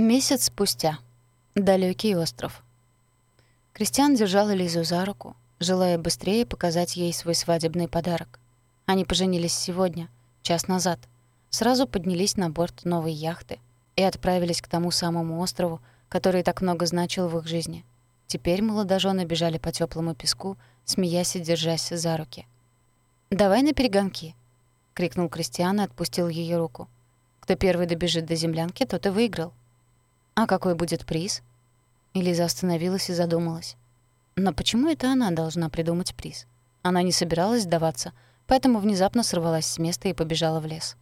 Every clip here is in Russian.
Месяц спустя. Далекий остров. Кристиан держал Элизу за руку, желая быстрее показать ей свой свадебный подарок. Они поженились сегодня, час назад. Сразу поднялись на борт новой яхты и отправились к тому самому острову, который так много значил в их жизни. Теперь молодожены бежали по теплому песку, смеясь и держась за руки. «Давай на перегонки!» — крикнул Кристиан и отпустил ее руку. «Кто первый добежит до землянки, тот и выиграл». «А какой будет приз?» Элиза остановилась и задумалась. Но почему это она должна придумать приз? Она не собиралась сдаваться, поэтому внезапно сорвалась с места и побежала в лес.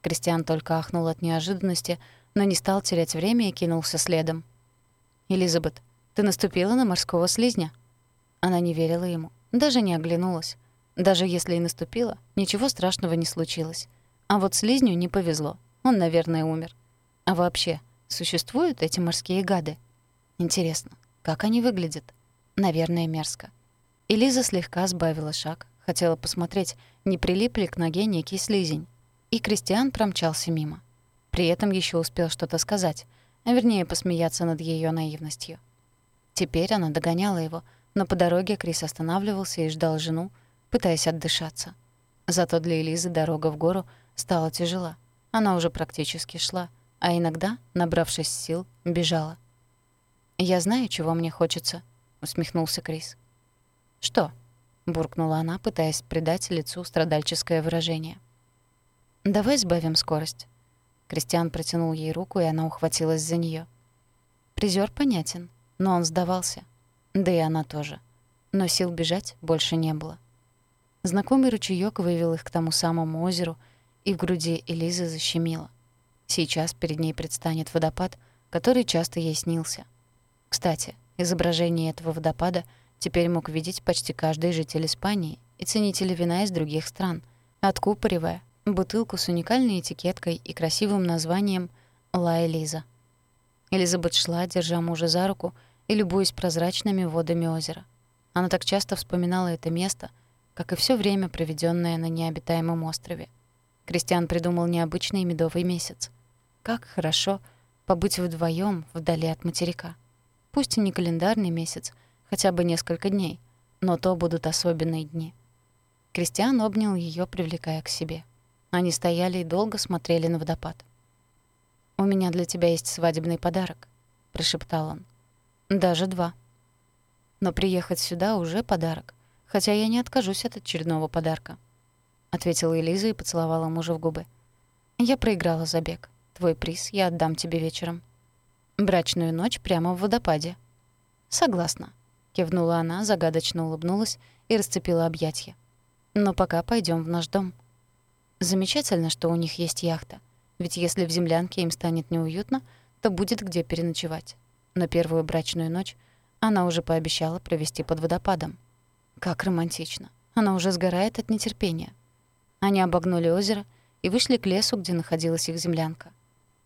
Кристиан только ахнул от неожиданности, но не стал терять время и кинулся следом. «Элизабет, ты наступила на морского слизня?» Она не верила ему, даже не оглянулась. Даже если и наступила, ничего страшного не случилось. А вот слизню не повезло. Он, наверное, умер. А вообще, Существуют эти морские гады? Интересно, как они выглядят? Наверное, мерзко. Элиза слегка сбавила шаг, хотела посмотреть, не прилип ли к ноге некий слизень. И Кристиан промчался мимо. При этом еще успел что-то сказать, а вернее посмеяться над ее наивностью. Теперь она догоняла его, но по дороге Крис останавливался и ждал жену, пытаясь отдышаться. Зато для Элизы дорога в гору стала тяжела. Она уже практически шла, а иногда, набравшись сил, бежала. «Я знаю, чего мне хочется», — усмехнулся Крис. «Что?» — буркнула она, пытаясь придать лицу страдальческое выражение. «Давай сбавим скорость». Кристиан протянул ей руку, и она ухватилась за нее. Призер понятен, но он сдавался. Да и она тоже. Но сил бежать больше не было. Знакомый ручеёк вывел их к тому самому озеру, и в груди Элизы защемило. Сейчас перед ней предстанет водопад, который часто ей снился. Кстати, изображение этого водопада теперь мог видеть почти каждый житель Испании и ценители вина из других стран, откупоривая бутылку с уникальной этикеткой и красивым названием «Ла Элиза». Элизабет шла, держа мужа за руку и любуясь прозрачными водами озера. Она так часто вспоминала это место, как и все время, проведенное на необитаемом острове. Кристиан придумал необычный медовый месяц. Как хорошо побыть вдвоем вдали от материка. Пусть и не календарный месяц, хотя бы несколько дней, но то будут особенные дни. Кристиан обнял ее, привлекая к себе. Они стояли и долго смотрели на водопад. «У меня для тебя есть свадебный подарок», — прошептал он. «Даже два». «Но приехать сюда уже подарок, хотя я не откажусь от очередного подарка», — ответила Элиза и поцеловала мужа в губы. «Я проиграла забег. Твой приз я отдам тебе вечером. Брачную ночь прямо в водопаде. Согласна, кивнула она, загадочно улыбнулась и расцепила объятья. Но пока пойдем в наш дом. Замечательно, что у них есть яхта. Ведь если в землянке им станет неуютно, то будет где переночевать. Но первую брачную ночь она уже пообещала провести под водопадом. Как романтично. Она уже сгорает от нетерпения. Они обогнули озеро и вышли к лесу, где находилась их землянка.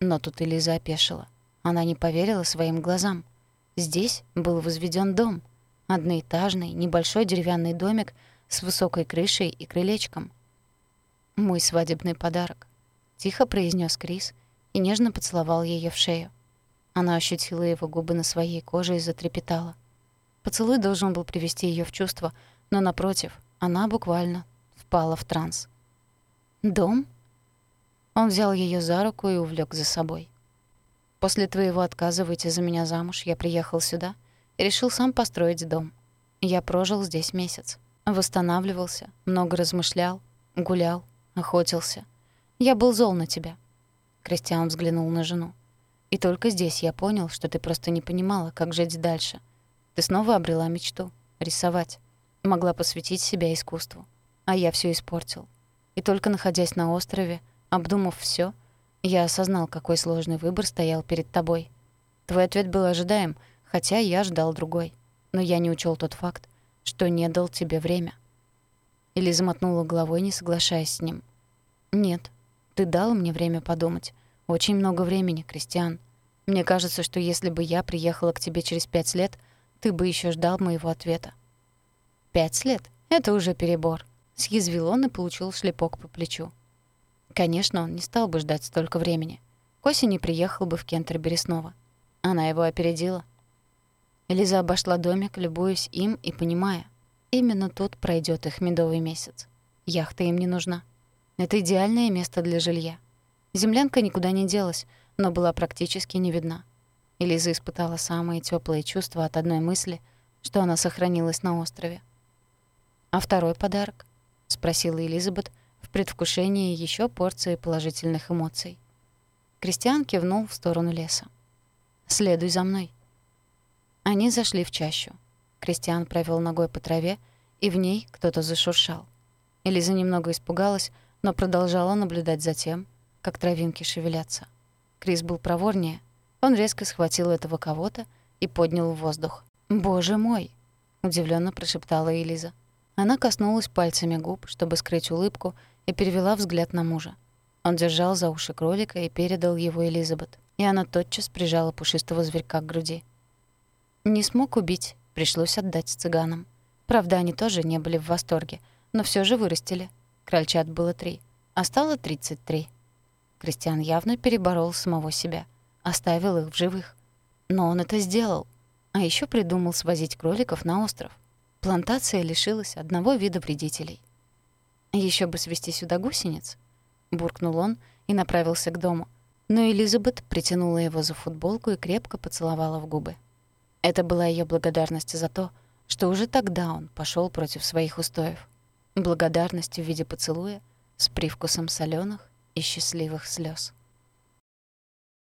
Но тут Элиза опешила. Она не поверила своим глазам. Здесь был возведен дом. Одноэтажный, небольшой деревянный домик с высокой крышей и крылечком. «Мой свадебный подарок», — тихо произнес Крис и нежно поцеловал ее в шею. Она ощутила его губы на своей коже и затрепетала. Поцелуй должен был привести ее в чувство, но, напротив, она буквально впала в транс. «Дом?» Он взял ее за руку и увлек за собой. «После твоего отказа выйти за меня замуж я приехал сюда и решил сам построить дом. Я прожил здесь месяц. Восстанавливался, много размышлял, гулял, охотился. Я был зол на тебя». Кристиан взглянул на жену. «И только здесь я понял, что ты просто не понимала, как жить дальше. Ты снова обрела мечту — рисовать. Могла посвятить себя искусству. А я все испортил. И только находясь на острове — Обдумав все, я осознал, какой сложный выбор стоял перед тобой. Твой ответ был ожидаем, хотя я ждал другой. Но я не учел тот факт, что не дал тебе время. Или замотнула головой, не соглашаясь с ним. «Нет, ты дал мне время подумать. Очень много времени, Кристиан. Мне кажется, что если бы я приехала к тебе через пять лет, ты бы еще ждал моего ответа». «Пять лет? Это уже перебор», — съязвил он и получил шлепок по плечу. Конечно, он не стал бы ждать столько времени. К осени приехал бы в Кентербери снова. Она его опередила. Элиза обошла домик, любуясь им и понимая, именно тут пройдет их медовый месяц. Яхта им не нужна. Это идеальное место для жилья. Землянка никуда не делась, но была практически не видна. Элиза испытала самые теплые чувства от одной мысли, что она сохранилась на острове. «А второй подарок?» — спросила Элизабет предвкушении еще порции положительных эмоций. Кристиан кивнул в сторону леса. «Следуй за мной». Они зашли в чащу. Кристиан провел ногой по траве, и в ней кто-то зашуршал. Элиза немного испугалась, но продолжала наблюдать за тем, как травинки шевелятся. Крис был проворнее. Он резко схватил этого кого-то и поднял в воздух. «Боже мой!» — удивленно прошептала Элиза. Она коснулась пальцами губ, чтобы скрыть улыбку, и перевела взгляд на мужа. Он держал за уши кролика и передал его Элизабет, и она тотчас прижала пушистого зверька к груди. Не смог убить, пришлось отдать цыганам. Правда, они тоже не были в восторге, но все же вырастили. Крольчат было три, а стало тридцать три. Кристиан явно переборол самого себя, оставил их в живых. Но он это сделал. А еще придумал свозить кроликов на остров. Плантация лишилась одного вида вредителей. Еще бы свести сюда гусениц», — буркнул он и направился к дому. Но Элизабет притянула его за футболку и крепко поцеловала в губы. Это была ее благодарность за то, что уже тогда он пошел против своих устоев. Благодарность в виде поцелуя с привкусом соленых и счастливых слез.